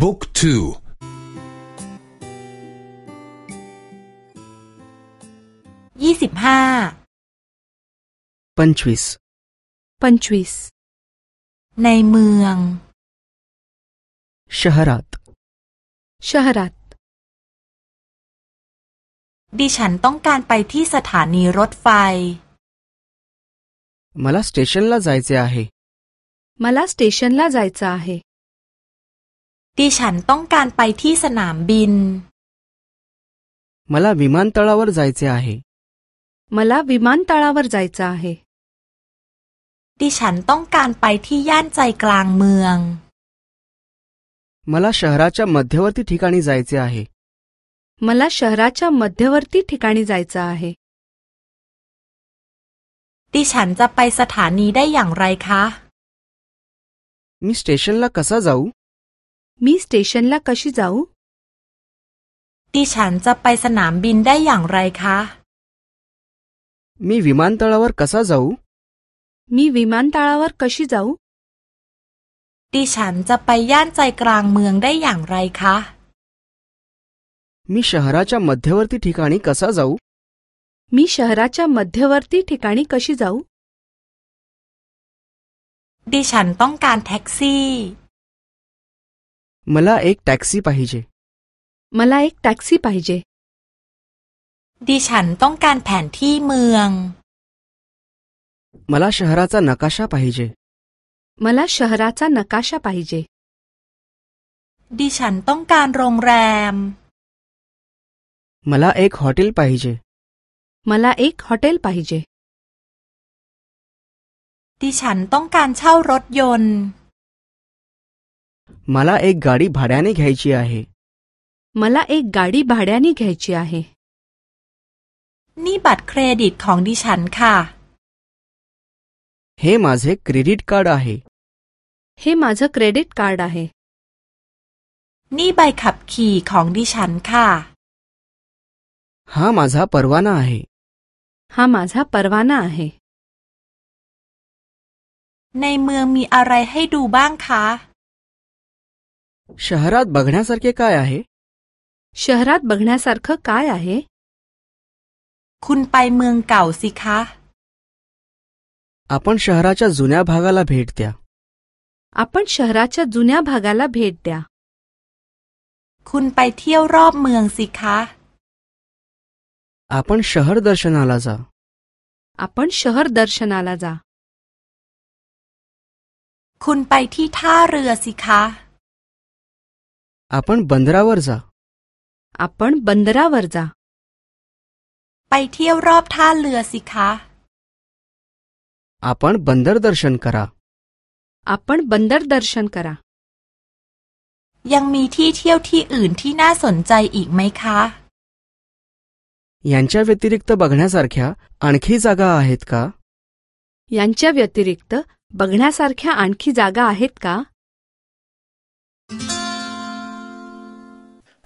บุ๊กทูยี่สิบห้าปันชวิสปันชวิสในเมืองชหรัตชหรัตดิฉันต้องการไปที่สถานีรถไฟสเตชันลาจายเจ้าเฮมาลาสเตชันลาจายเจ้าเฮดิฉันต้องการไปที่สนามบิน मला विमानतळावर जायचे आहे मला विमानतळावर जायचं आहे ดิฉันต้องการไปที่ย่านใจกลางเมือง मला शहराच्या मध्यवर्ती ठिकाणी जायचे आहे मला शहराच्या मध्यवर्ती ठिकाणी जायचं आहे ดิฉันจะไปสถานีได้อย่างไรคะ मी स्टेशनला कसा जाऊ มีสถานีไหจไปดิฉันจะไปสนามบินได้อย่างไรคะมีวิมานตาลาวร์คสาจาวมีวิมานตาลาวร์คชิจาวดิฉันจะไปย่านใจกลางเมืองได้อย่างไรคะมีชัราชามัธยวรติที่กานีกคสาจาวมีชัราชามัธยวรติที่กานีกคชิจาวดิฉันต้องการแท็กซี่ मला एक ट ก क ् स ी पाहिजे มาลาเอกแท็กซี่ไปเจดิฉันต้องการแผนที่เมือง म าाา ह र า च า न क ाาไปให้เจมาลาชหราชานักาชาไปเจดิฉันต้องการโรงแรมาเอกโฮเทลไปให้เจมาลาเอกโฮเทลไปเจดิฉันต้องการเช่ารถยนต์ मला एक गाडी भाड्याने घ्यायची आहे मला एक गाडी भाड्याने घ्यायची आहे นี่บัตรเครดิตของดิฉันค่ะ हे माझे क्रेडिट कार्ड आहे हे माझं क्रेडिट कार्ड आहे นี่ใบขับขี่ของดิฉันค่ะ हा माझा परवाना आहे हा माझा परवाना आहे ในเมืองมี อะไรให้ ดู บ้างคะ शहरात बघण्यासारखे काय आहे शहरात बघण्यासारखं काय आहे पाय खा आपण शहराच्या जुन्या भागाला भेट द्या आपण शहराच्या जुन्या भागाला भेट द्या रॉब खा आपण शहर दर्शनाला जा आपण शहर दर्शनाला जा คุณไปที่ท่าเรือสิคะ आपण बंदरावर जा आपण बंदरावर जा ไปเที่ยวรอบท่าเรือสิคะ आपण बंदर दर्शन करा आपण बंदर दर्शन करा मै ยังมีที่เที่ยวที่อื่นที่น่าสนใจอีกไหมคะ यांच्या व्यतिरिक्त बघण्यासारख्या आणखी जागा आहेत का यांच्या व्यतिरिक्त बघण्यासारख्या आणखी जागा आहेत का